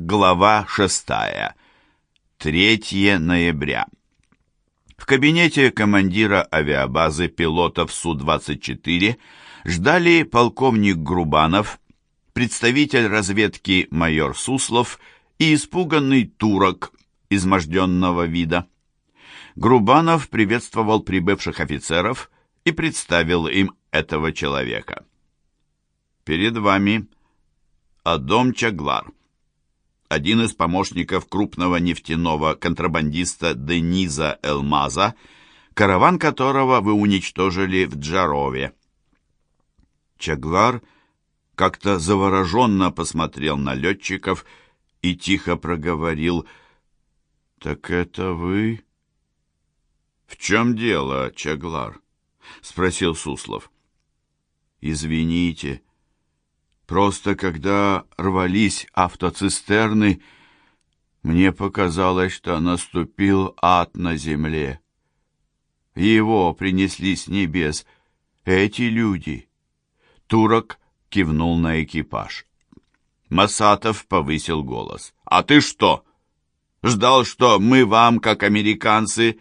Глава 6. 3 ноября. В кабинете командира авиабазы пилотов Су-24 ждали полковник Грубанов, представитель разведки майор Суслов и испуганный турок изможденного вида. Грубанов приветствовал прибывших офицеров и представил им этого человека. «Перед вами Адом Чаглар» один из помощников крупного нефтяного контрабандиста Дениза Элмаза, караван которого вы уничтожили в Джарове. Чаглар как-то завороженно посмотрел на летчиков и тихо проговорил «Так это вы?» «В чем дело, Чаглар?» — спросил Суслов. «Извините», Просто когда рвались автоцистерны, мне показалось, что наступил ад на земле. Его принесли с небес эти люди. Турок кивнул на экипаж. Масатов повысил голос. «А ты что? Ждал, что мы вам, как американцы,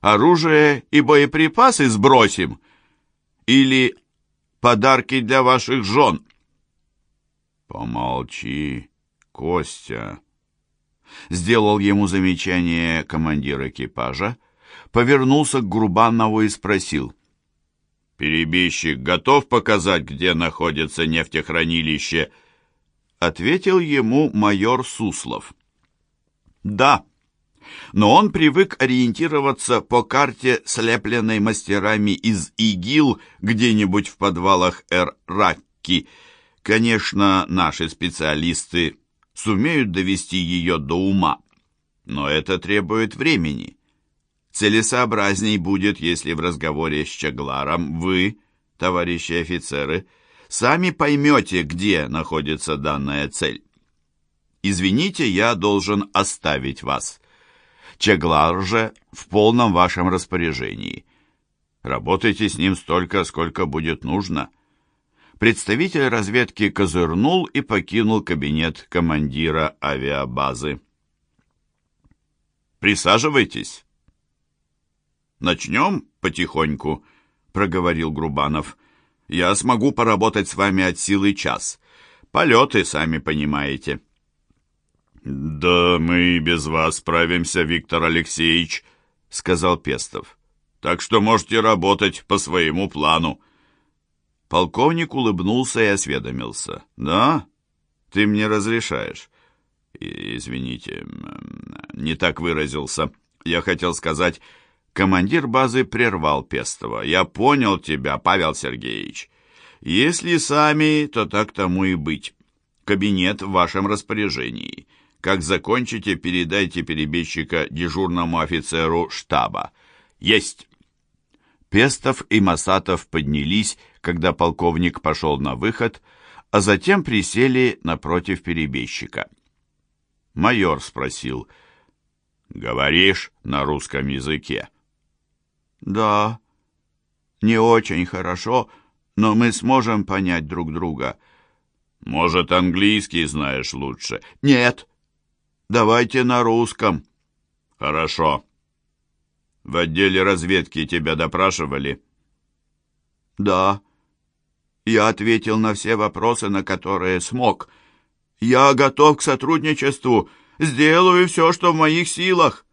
оружие и боеприпасы сбросим? Или подарки для ваших жен?» «Помолчи, Костя!» Сделал ему замечание командир экипажа, повернулся к Грубанову и спросил. «Перебежчик готов показать, где находится нефтехранилище?» Ответил ему майор Суслов. «Да, но он привык ориентироваться по карте, слепленной мастерами из ИГИЛ где-нибудь в подвалах Эр-Ракки», Конечно, наши специалисты сумеют довести ее до ума, но это требует времени. Целесообразней будет, если в разговоре с Чагларом вы, товарищи офицеры, сами поймете, где находится данная цель. Извините, я должен оставить вас. Чаглар же в полном вашем распоряжении. Работайте с ним столько, сколько будет нужно представитель разведки козырнул и покинул кабинет командира авиабазы. «Присаживайтесь». «Начнем потихоньку», — проговорил Грубанов. «Я смогу поработать с вами от силы час. Полеты, сами понимаете». «Да мы и без вас справимся, Виктор Алексеевич», — сказал Пестов. «Так что можете работать по своему плану». Полковник улыбнулся и осведомился. «Да? Ты мне разрешаешь?» «Извините, не так выразился. Я хотел сказать...» Командир базы прервал Пестова. «Я понял тебя, Павел Сергеевич. Если сами, то так тому и быть. Кабинет в вашем распоряжении. Как закончите, передайте перебежчика дежурному офицеру штаба. Есть!» Пестов и Масатов поднялись, когда полковник пошел на выход, а затем присели напротив перебежчика. Майор спросил, «Говоришь на русском языке?» «Да, не очень хорошо, но мы сможем понять друг друга». «Может, английский знаешь лучше?» «Нет, давайте на русском». «Хорошо». «В отделе разведки тебя допрашивали?» «Да». Я ответил на все вопросы, на которые смог. Я готов к сотрудничеству. Сделаю все, что в моих силах.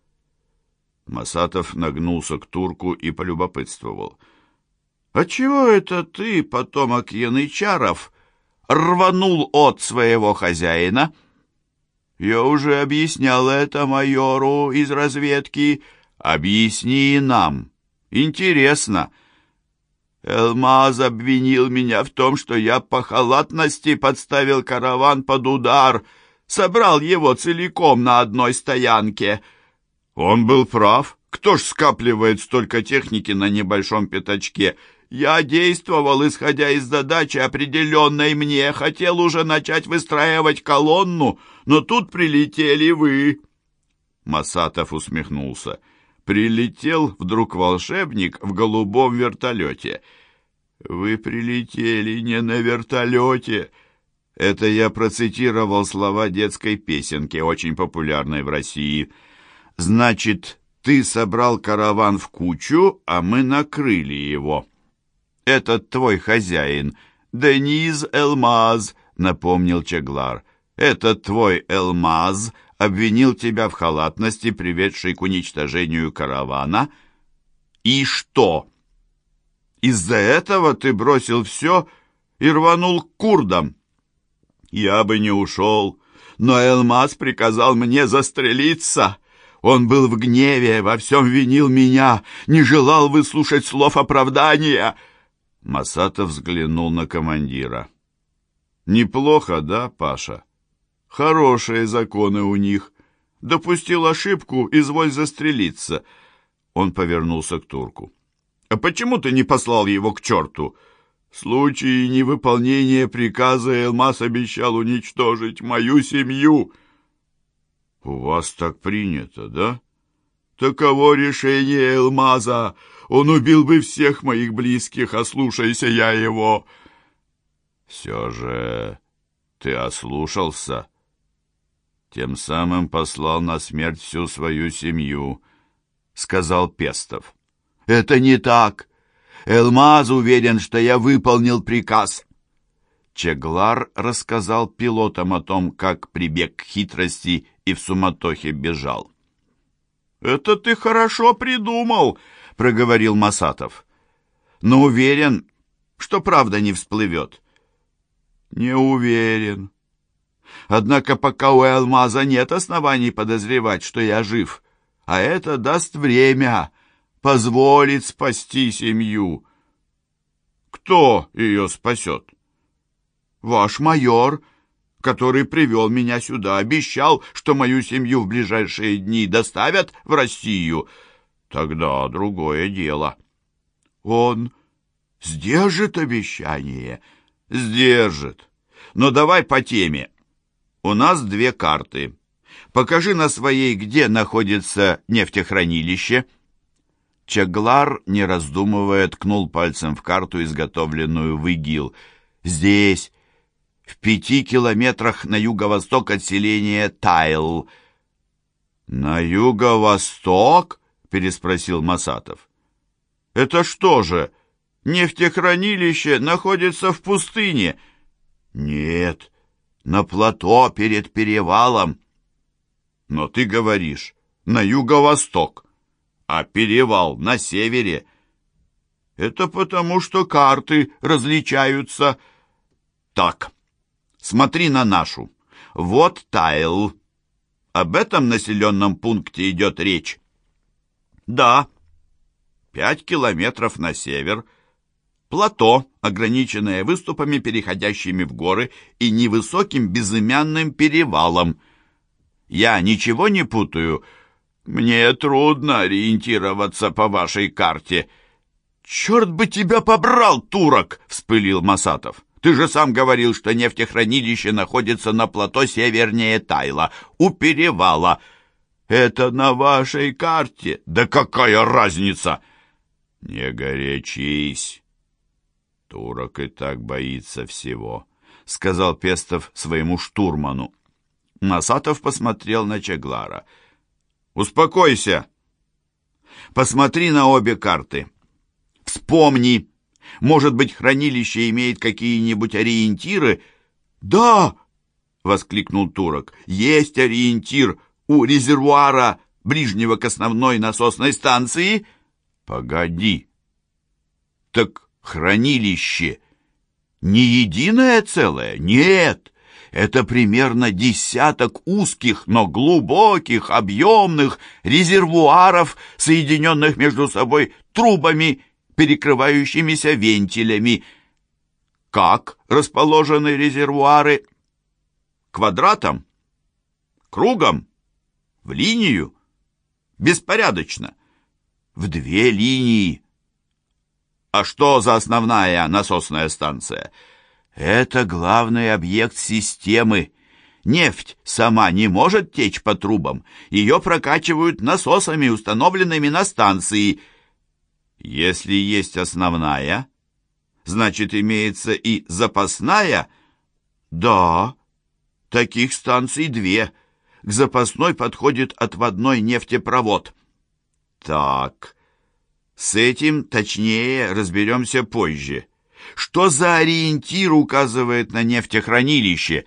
Масатов нагнулся к турку и полюбопытствовал. «Отчего это ты, потомок янычаров, рванул от своего хозяина?» «Я уже объяснял это майору из разведки. Объясни и нам. Интересно». Элмаз обвинил меня в том, что я по халатности подставил караван под удар, собрал его целиком на одной стоянке. Он был прав. Кто ж скапливает столько техники на небольшом пятачке? Я действовал, исходя из задачи, определенной мне, хотел уже начать выстраивать колонну, но тут прилетели вы. Масатов усмехнулся. — Прилетел вдруг волшебник в голубом вертолете. Вы прилетели не на вертолете, Это я процитировал слова детской песенки, очень популярной в России. Значит, ты собрал караван в кучу, а мы накрыли его. Этот твой хозяин, Дениз Элмаз, напомнил Чеглар. Этот твой Элмаз обвинил тебя в халатности, приведшей к уничтожению каравана. И что? Из-за этого ты бросил все и рванул к курдам. Я бы не ушел, но Элмаз приказал мне застрелиться. Он был в гневе, во всем винил меня, не желал выслушать слов оправдания. Масатов взглянул на командира. «Неплохо, да, Паша? Хорошие законы у них. Допустил ошибку, изволь застрелиться». Он повернулся к турку. «А почему ты не послал его к черту?» В случае невыполнения приказа Элмас обещал уничтожить мою семью. У вас так принято, да? Таково решение Элмаза. Он убил бы всех моих близких, ослушайся я его. Все же ты ослушался. Тем самым послал на смерть всю свою семью, — сказал Пестов. Это не так. Элмаз уверен, что я выполнил приказ. Чеглар рассказал пилотам о том, как прибег к хитрости и в суматохе бежал. «Это ты хорошо придумал», — проговорил Масатов. «Но уверен, что правда не всплывет». «Не уверен. Однако пока у Алмаза нет оснований подозревать, что я жив, а это даст время, позволит спасти семью. Кто ее спасет? Ваш майор, который привел меня сюда, обещал, что мою семью в ближайшие дни доставят в Россию. Тогда другое дело. Он сдержит обещание? Сдержит. Но давай по теме. У нас две карты. Покажи на своей, где находится нефтехранилище. Чаглар, не раздумывая, ткнул пальцем в карту, изготовленную в ИГИЛ. «Здесь, в пяти километрах на юго-восток от селения Тайл». «На юго-восток?» — переспросил Масатов. «Это что же, нефтехранилище находится в пустыне?» «Нет, на плато перед перевалом». «Но ты говоришь, на юго-восток» а перевал на севере. Это потому, что карты различаются. Так, смотри на нашу. Вот Тайл. Об этом населенном пункте идет речь. Да, пять километров на север. Плато, ограниченное выступами, переходящими в горы, и невысоким безымянным перевалом. Я ничего не путаю — «Мне трудно ориентироваться по вашей карте». «Черт бы тебя побрал, турок!» — вспылил Масатов. «Ты же сам говорил, что нефтехранилище находится на плато севернее Тайла, у перевала». «Это на вашей карте?» «Да какая разница?» «Не горячись!» «Турок и так боится всего», — сказал Пестов своему штурману. Масатов посмотрел на Чеглара — Успокойся. Посмотри на обе карты. Вспомни. Может быть, хранилище имеет какие-нибудь ориентиры? Да, воскликнул турок. Есть ориентир у резервуара ближнего к основной насосной станции. Погоди. Так хранилище не единое целое? Нет. Это примерно десяток узких, но глубоких, объемных резервуаров, соединенных между собой трубами, перекрывающимися вентилями. Как расположены резервуары? Квадратом? Кругом? В линию? Беспорядочно. В две линии. А что за основная насосная станция? Это главный объект системы. Нефть сама не может течь по трубам. Ее прокачивают насосами, установленными на станции. Если есть основная, значит, имеется и запасная. Да, таких станций две. К запасной подходит отводной нефтепровод. Так, с этим точнее разберемся позже. Что за ориентир указывает на нефтехранилище?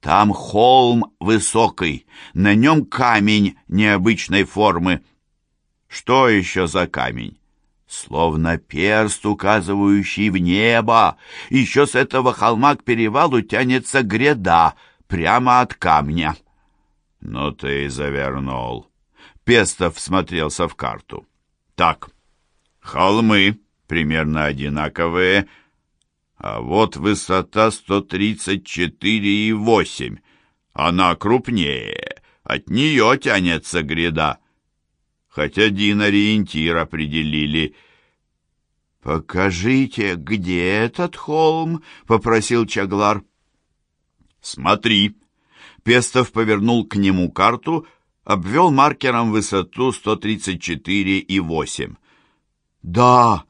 Там холм высокий, на нем камень необычной формы. Что еще за камень? Словно перст, указывающий в небо. Еще с этого холма к перевалу тянется гряда, прямо от камня. Ну ты завернул. Пестов смотрелся в карту. Так, холмы примерно одинаковые, а вот высота 134,8. Она крупнее, от нее тянется гряда. Хоть один ориентир определили. «Покажите, где этот холм?» — попросил Чаглар. «Смотри». Пестов повернул к нему карту, обвел маркером высоту 134,8. «Да,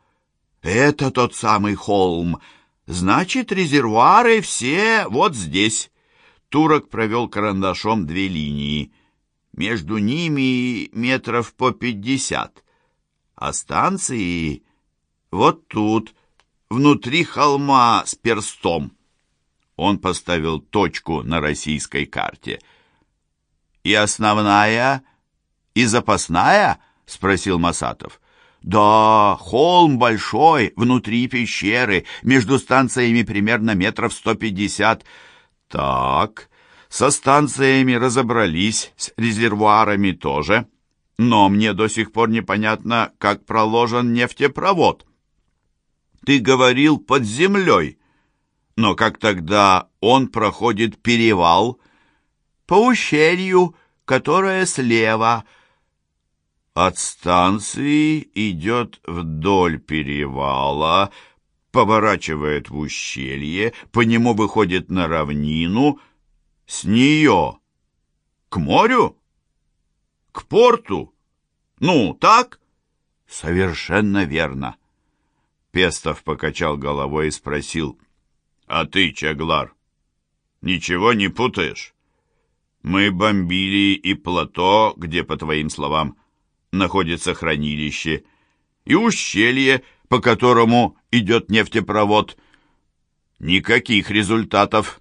это тот самый холм. Значит, резервуары все вот здесь». Турок провел карандашом две линии. Между ними метров по пятьдесят. А станции вот тут, внутри холма с перстом. Он поставил точку на российской карте. «И основная, и запасная?» — спросил Масатов. «Да, холм большой, внутри пещеры, между станциями примерно метров сто пятьдесят». «Так, со станциями разобрались, с резервуарами тоже, но мне до сих пор непонятно, как проложен нефтепровод». «Ты говорил под землей». Но как тогда он проходит перевал? По ущелью, которое слева. От станции идет вдоль перевала, поворачивает в ущелье, по нему выходит на равнину, с нее к морю? К порту? Ну, так? Совершенно верно. Пестов покачал головой и спросил, а ты, Чаглар, ничего не путаешь? Мы бомбили и плато, где, по твоим словам, находится хранилище, и ущелье, по которому идет нефтепровод. Никаких результатов.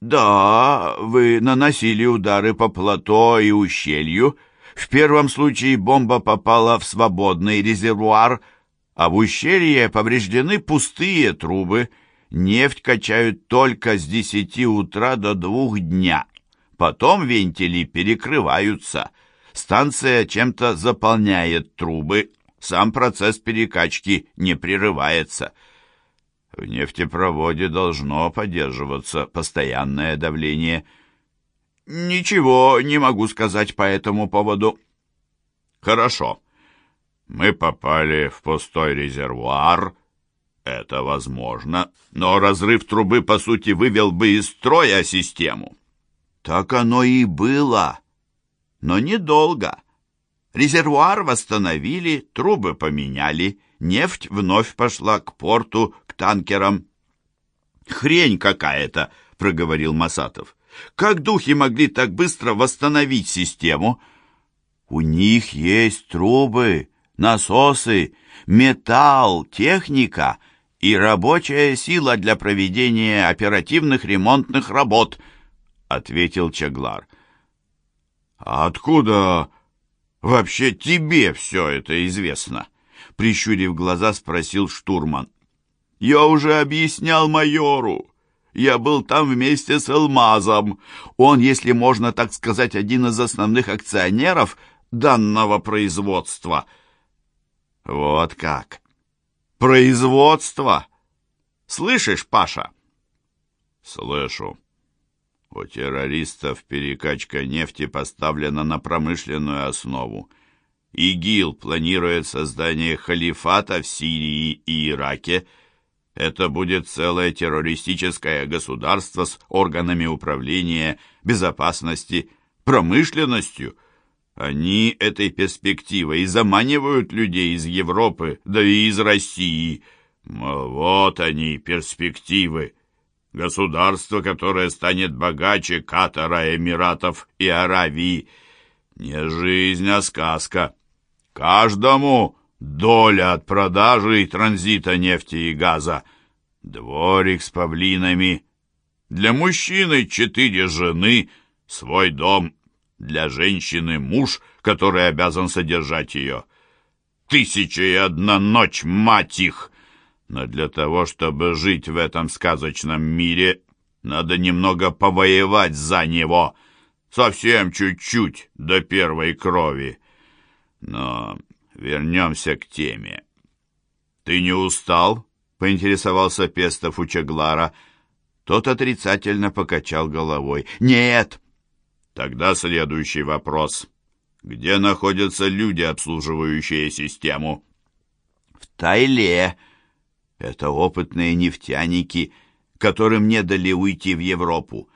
Да, вы наносили удары по плато и ущелью. В первом случае бомба попала в свободный резервуар, а в ущелье повреждены пустые трубы — Нефть качают только с десяти утра до двух дня. Потом вентили перекрываются. Станция чем-то заполняет трубы. Сам процесс перекачки не прерывается. В нефтепроводе должно поддерживаться постоянное давление. Ничего не могу сказать по этому поводу. Хорошо. Мы попали в пустой резервуар, это возможно, но разрыв трубы, по сути, вывел бы из строя систему. Так оно и было, но недолго. Резервуар восстановили, трубы поменяли, нефть вновь пошла к порту, к танкерам. «Хрень какая-то», — проговорил Масатов. «Как духи могли так быстро восстановить систему?» «У них есть трубы, насосы, металл, техника», и рабочая сила для проведения оперативных ремонтных работ», — ответил Чаглар. «А откуда вообще тебе все это известно?» — прищурив глаза, спросил штурман. «Я уже объяснял майору. Я был там вместе с Алмазом. Он, если можно так сказать, один из основных акционеров данного производства». «Вот как!» Производство. Слышишь, Паша? Слышу. У террористов перекачка нефти поставлена на промышленную основу. ИГИЛ планирует создание халифата в Сирии и Ираке. Это будет целое террористическое государство с органами управления, безопасности, промышленностью – они этой перспективой заманивают людей из Европы, да и из России. Вот они, перспективы. Государство, которое станет богаче Катара, Эмиратов и Аравии. Не жизнь, а сказка. Каждому доля от продажи и транзита нефти и газа. Дворик с павлинами. Для мужчины четыре жены, свой дом. Для женщины муж, который обязан содержать ее. Тысяча и одна ночь, мать их! Но для того, чтобы жить в этом сказочном мире, надо немного повоевать за него. Совсем чуть-чуть, до первой крови. Но вернемся к теме. «Ты не устал?» — поинтересовался Пестов у Чеглара. Тот отрицательно покачал головой. «Нет!» «Тогда следующий вопрос. Где находятся люди, обслуживающие систему?» «В Тайле», это опытные нефтяники, которым не дали уйти в Европу.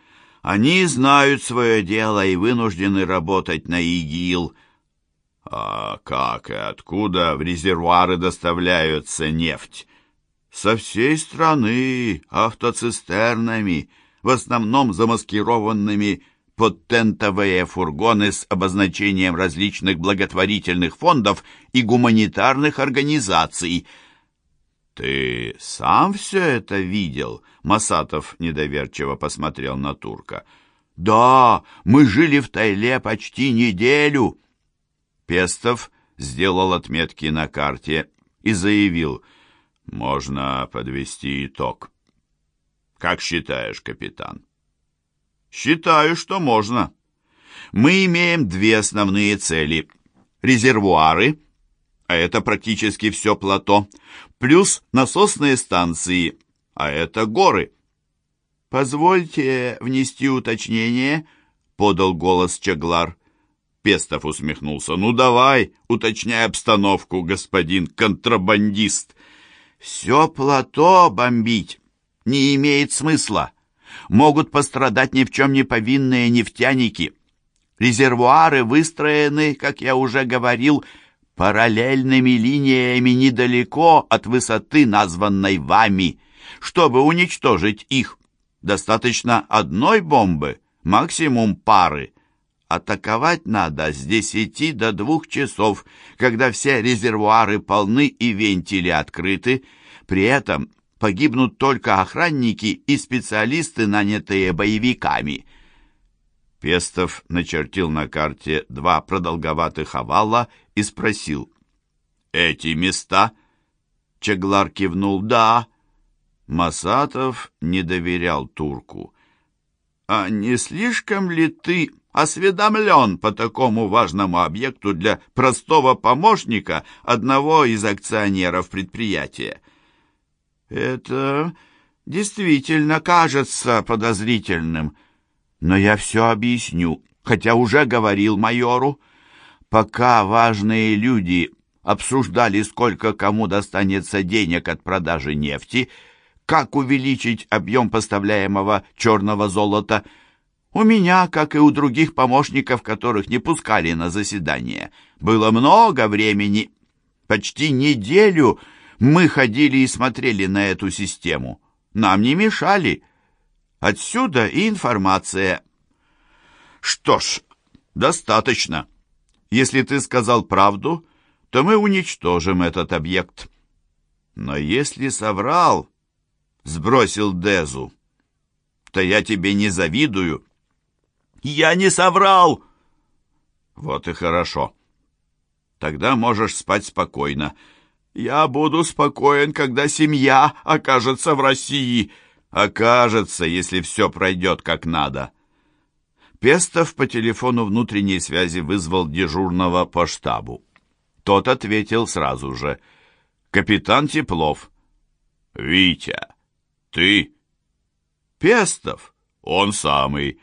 Они знают свое дело и вынуждены работать на ИГИЛ. А как и откуда в резервуары доставляются нефть? Со всей страны, автоцистернами, в основном замаскированными под тентовые фургоны с обозначением различных благотворительных фондов и гуманитарных организаций – «Ты сам все это видел?» Масатов недоверчиво посмотрел на турка. «Да, мы жили в Тайле почти неделю». Пестов сделал отметки на карте и заявил, «Можно подвести итог». «Как считаешь, капитан?» «Считаю, что можно. Мы имеем две основные цели. Резервуары — а это практически все плато, плюс насосные станции, а это горы. «Позвольте внести уточнение», — подал голос Чаглар. Пестов усмехнулся. «Ну давай, уточняй обстановку, господин контрабандист». «Все плато бомбить не имеет смысла. Могут пострадать ни в чем не повинные нефтяники. Резервуары выстроены, как я уже говорил, параллельными линиями недалеко от высоты, названной вами. Чтобы уничтожить их, достаточно одной бомбы, максимум пары. Атаковать надо с десяти до двух часов, когда все резервуары полны и вентили открыты. При этом погибнут только охранники и специалисты, нанятые боевиками. Пестов начертил на карте два продолговатых овала и спросил. «Эти места?» Чеглар кивнул «да». Масатов не доверял турку. «А не слишком ли ты осведомлен по такому важному объекту для простого помощника одного из акционеров предприятия?» «Это действительно кажется подозрительным», но я все объясню, хотя уже говорил майору. Пока важные люди обсуждали, сколько кому достанется денег от продажи нефти, как увеличить объем поставляемого черного золота, у меня, как и у других помощников, которых не пускали на заседание, было много времени. Почти неделю мы ходили и смотрели на эту систему. Нам не мешали. Отсюда и информация. Что ж, достаточно. Если ты сказал правду, то мы уничтожим этот объект. Но если соврал, сбросил Дезу, то я тебе не завидую. Я не соврал! Вот и хорошо. Тогда можешь спать спокойно. Я буду спокоен, когда семья окажется в России. Окажется, если все пройдет как надо. Пестов по телефону внутренней связи вызвал дежурного по штабу. Тот ответил сразу же. «Капитан Теплов». «Витя, ты?» «Пестов, он самый.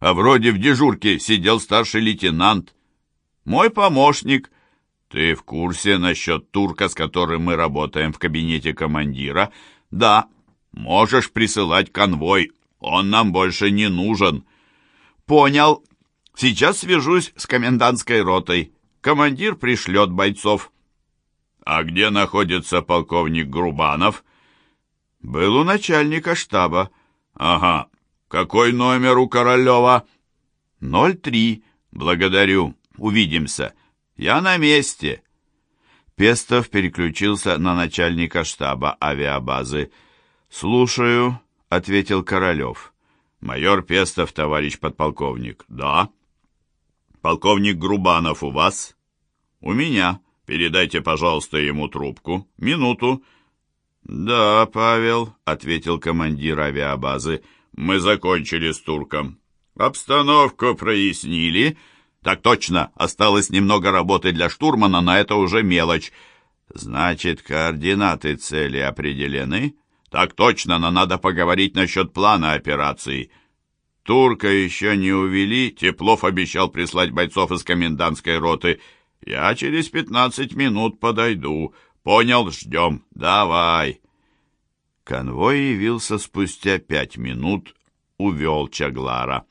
А вроде в дежурке сидел старший лейтенант. Мой помощник. Ты в курсе насчет турка, с которым мы работаем в кабинете командира? Да, можешь присылать конвой. Он нам больше не нужен». «Понял. Сейчас свяжусь с комендантской ротой. Командир пришлет бойцов». «А где находится полковник Грубанов?» «Был у начальника штаба. «Ага. Какой номер у Королева?» «Ноль три. Благодарю. Увидимся. Я на месте». Пестов переключился на начальника штаба авиабазы. «Слушаю», — ответил Королев. «Майор Пестов, товарищ подполковник». «Да». «Полковник Грубанов у вас?» «У меня. Передайте, пожалуйста, ему трубку. Минуту». «Да, Павел», — ответил командир авиабазы. «Мы закончили с турком. Обстановку прояснили». «Так точно. Осталось немного работы для штурмана, но это уже мелочь». «Значит, координаты цели определены?» «Так точно, но надо поговорить насчет плана операции». «Турка еще не увели?» Теплов обещал прислать бойцов из комендантской роты. «Я через пятнадцать минут подойду». «Понял, ждем. Давай». Конвой явился спустя пять минут, увел Чаглара.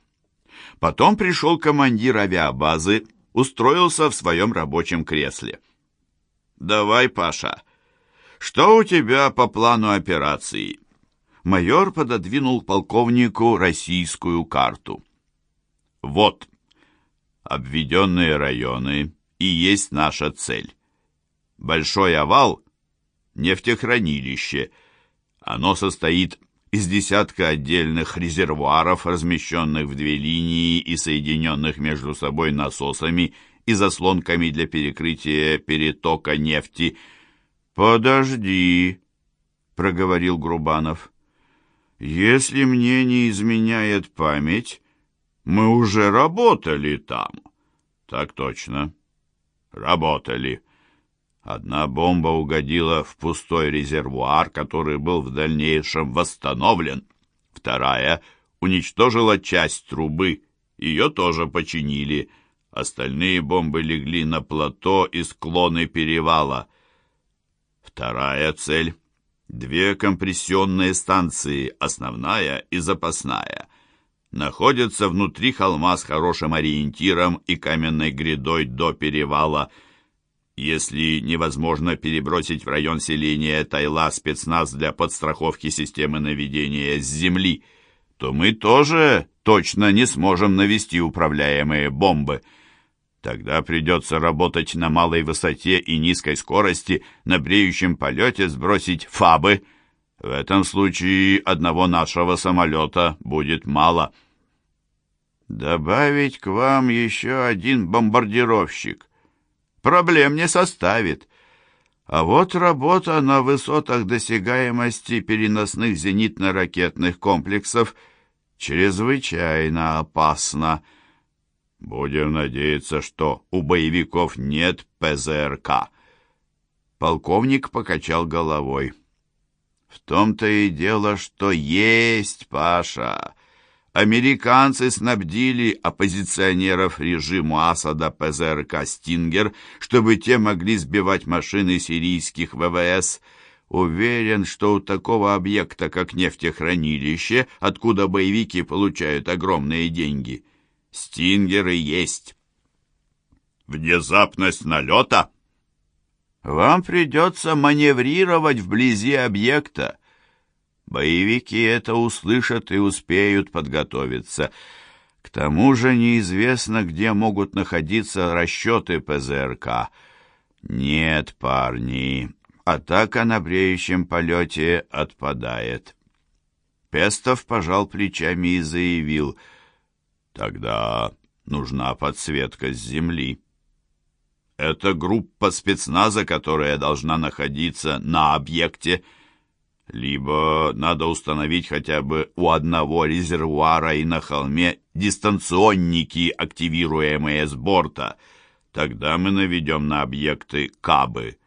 Потом пришел командир авиабазы, устроился в своем рабочем кресле. «Давай, Паша, что у тебя по плану операции?» Майор пододвинул полковнику российскую карту. «Вот, обведенные районы и есть наша цель. Большой овал — нефтехранилище. Оно состоит из десятка отдельных резервуаров, размещенных в две линии и соединенных между собой насосами и заслонками для перекрытия перетока нефти. «Подожди», — проговорил Грубанов. «Если мне не изменяет память, мы уже работали там». «Так точно. Работали». Одна бомба угодила в пустой резервуар, который был в дальнейшем восстановлен. Вторая уничтожила часть трубы, ее тоже починили. Остальные бомбы легли на плато и склоны перевала. Вторая цель — две компрессионные станции, основная и запасная. Находятся внутри холма с хорошим ориентиром и каменной грядой до перевала — если невозможно перебросить в район селения Тайла спецназ для подстраховки системы наведения с земли, то мы тоже точно не сможем навести управляемые бомбы. Тогда придется работать на малой высоте и низкой скорости, на бреющем полете сбросить фабы. В этом случае одного нашего самолета будет мало. Добавить к вам еще один бомбардировщик проблем не составит. А вот работа на высотах досягаемости переносных зенитно-ракетных комплексов чрезвычайно опасна. Будем надеяться, что у боевиков нет ПЗРК. Полковник покачал головой. В том-то и дело, что есть, Паша. Американцы снабдили оппозиционеров режиму Асада ПЗРК «Стингер», чтобы те могли сбивать машины сирийских ВВС. Уверен, что у такого объекта, как нефтехранилище, откуда боевики получают огромные деньги, «Стингеры» есть. Внезапность налета? Вам придется маневрировать вблизи объекта. Боевики это услышат и успеют подготовиться. К тому же неизвестно, где могут находиться расчеты ПЗРК. Нет, парни, атака на бреющем полете отпадает. Пестов пожал плечами и заявил, «Тогда нужна подсветка с земли». Это группа спецназа, которая должна находиться на объекте, — либо надо установить хотя бы у одного резервуара и на холме дистанционники, активируемые с борта. Тогда мы наведем на объекты кабы.